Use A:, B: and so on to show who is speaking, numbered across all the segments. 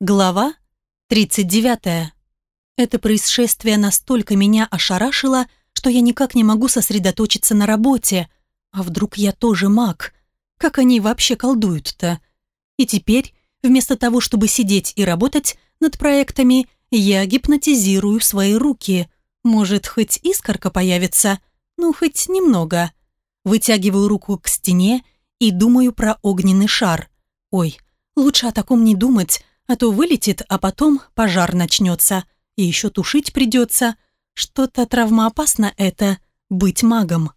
A: Глава 39. Это происшествие настолько меня ошарашило, что я никак не могу сосредоточиться на работе. А вдруг я тоже маг? Как они вообще колдуют-то? И теперь, вместо того, чтобы сидеть и работать над проектами, я гипнотизирую свои руки. Может, хоть искорка появится? Ну, хоть немного. Вытягиваю руку к стене и думаю про огненный шар. Ой, лучше о таком не думать, а то вылетит, а потом пожар начнется, и еще тушить придется. Что-то травмоопасно это — быть магом.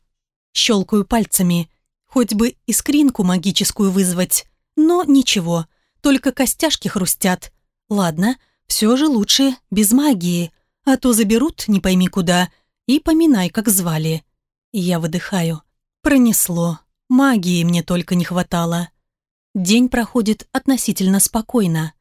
A: Щелкаю пальцами, хоть бы искринку магическую вызвать, но ничего, только костяшки хрустят. Ладно, все же лучше без магии, а то заберут не пойми куда, и поминай, как звали. Я выдыхаю. Пронесло. Магии мне только не хватало. День проходит относительно спокойно.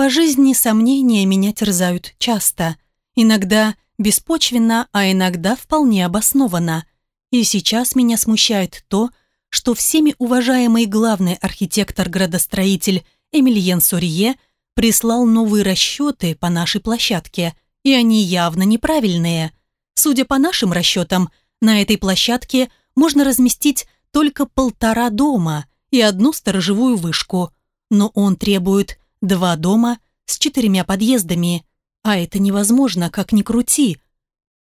A: По жизни сомнения меня терзают часто, иногда беспочвенно, а иногда вполне обоснованно. И сейчас меня смущает то, что всеми уважаемый главный архитектор-градостроитель Эмильен Сурье прислал новые расчеты по нашей площадке, и они явно неправильные. Судя по нашим расчетам, на этой площадке можно разместить только полтора дома и одну сторожевую вышку, но он требует Два дома с четырьмя подъездами, а это невозможно, как ни крути.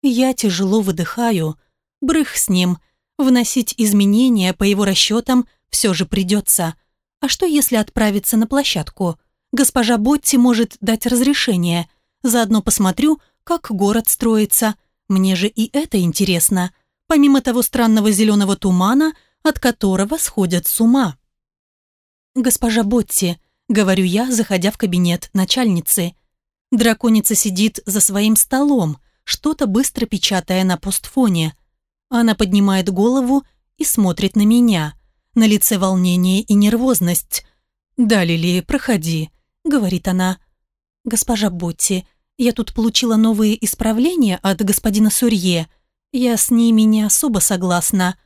A: Я тяжело выдыхаю, брых с ним, вносить изменения по его расчетам все же придется. А что, если отправиться на площадку? Госпожа Ботти может дать разрешение. Заодно посмотрю, как город строится. Мне же и это интересно. Помимо того странного зеленого тумана, от которого сходят с ума. Госпожа Ботти, Говорю я, заходя в кабинет начальницы. Драконица сидит за своим столом, что-то быстро печатая на постфоне. Она поднимает голову и смотрит на меня. На лице волнение и нервозность. «Да, Лили, проходи», — говорит она. «Госпожа Ботти, я тут получила новые исправления от господина Сурье. Я с ними не особо согласна.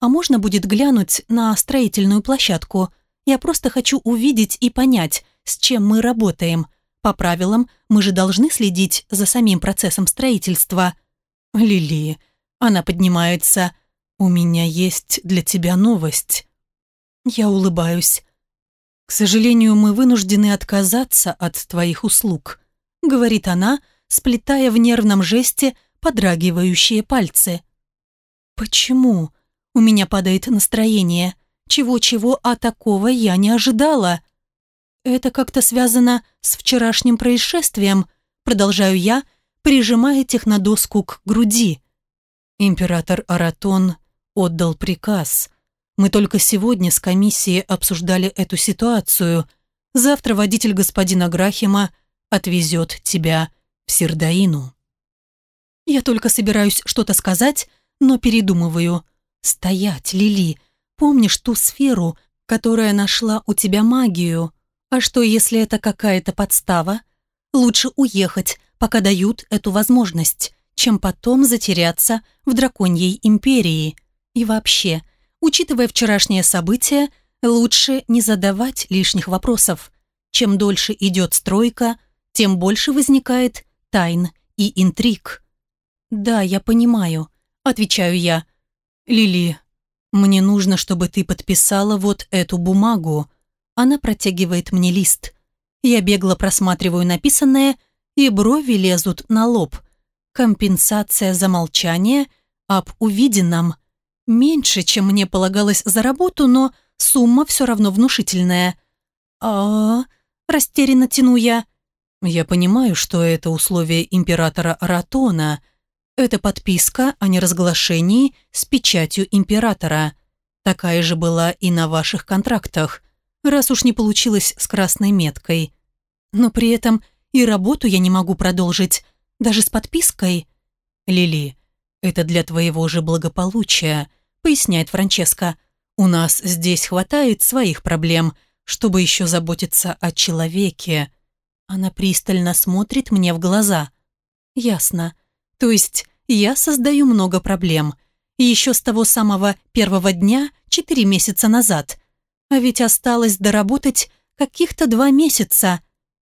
A: А можно будет глянуть на строительную площадку?» Я просто хочу увидеть и понять, с чем мы работаем. По правилам, мы же должны следить за самим процессом строительства. Лили, она поднимается. У меня есть для тебя новость. Я улыбаюсь. К сожалению, мы вынуждены отказаться от твоих услуг, говорит она, сплетая в нервном жесте подрагивающие пальцы. Почему? У меня падает настроение чего-чего, а такого я не ожидала. Это как-то связано с вчерашним происшествием, продолжаю я, прижимая технодоску к груди. Император Аратон отдал приказ. Мы только сегодня с комиссией обсуждали эту ситуацию. Завтра водитель господина Грахима отвезет тебя в Сердаину. Я только собираюсь что-то сказать, но передумываю. «Стоять, Лили!» Помнишь ту сферу, которая нашла у тебя магию? А что, если это какая-то подстава? Лучше уехать, пока дают эту возможность, чем потом затеряться в драконьей империи. И вообще, учитывая вчерашнее событие, лучше не задавать лишних вопросов. Чем дольше идет стройка, тем больше возникает тайн и интриг. «Да, я понимаю», — отвечаю я. «Лили, «Мне нужно, чтобы ты подписала вот эту бумагу». Она протягивает мне лист. Я бегло просматриваю написанное, и брови лезут на лоб. Компенсация за молчание об увиденном. Меньше, чем мне полагалось за работу, но сумма все равно внушительная. а, -а, растерянно тяну я. Я понимаю, что это условие императора Ратона — эта подписка о неразглашении с печатью императора. Такая же была и на ваших контрактах, раз уж не получилось с красной меткой. Но при этом и работу я не могу продолжить, даже с подпиской. Лили, это для твоего же благополучия, поясняет Франческа. У нас здесь хватает своих проблем, чтобы еще заботиться о человеке. Она пристально смотрит мне в глаза. Ясно. То есть я создаю много проблем. И еще с того самого первого дня, четыре месяца назад. А ведь осталось доработать каких-то два месяца.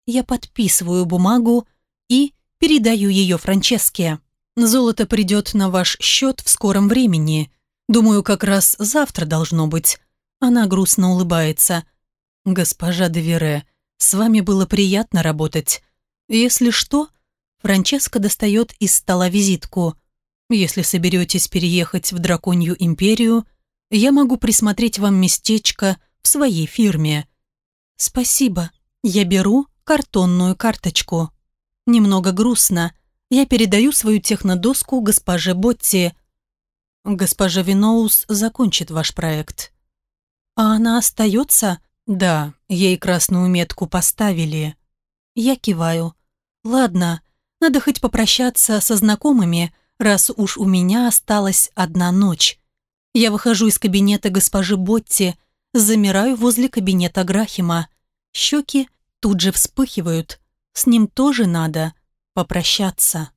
A: Я подписываю бумагу и передаю ее Франческе. Золото придет на ваш счет в скором времени. Думаю, как раз завтра должно быть. Она грустно улыбается. «Госпожа Девере, с вами было приятно работать. Если что, Франческо достает из стола визитку. «Если соберетесь переехать в Драконью Империю, я могу присмотреть вам местечко в своей фирме». «Спасибо. Я беру картонную карточку». «Немного грустно. Я передаю свою технодоску госпоже Ботти». «Госпожа Виноус закончит ваш проект». «А она остается?» «Да, ей красную метку поставили». Я киваю. «Ладно, надо хоть попрощаться со знакомыми, раз уж у меня осталась одна ночь. Я выхожу из кабинета госпожи Ботти, замираю возле кабинета Грахима. Щеки тут же вспыхивают. С ним тоже надо попрощаться.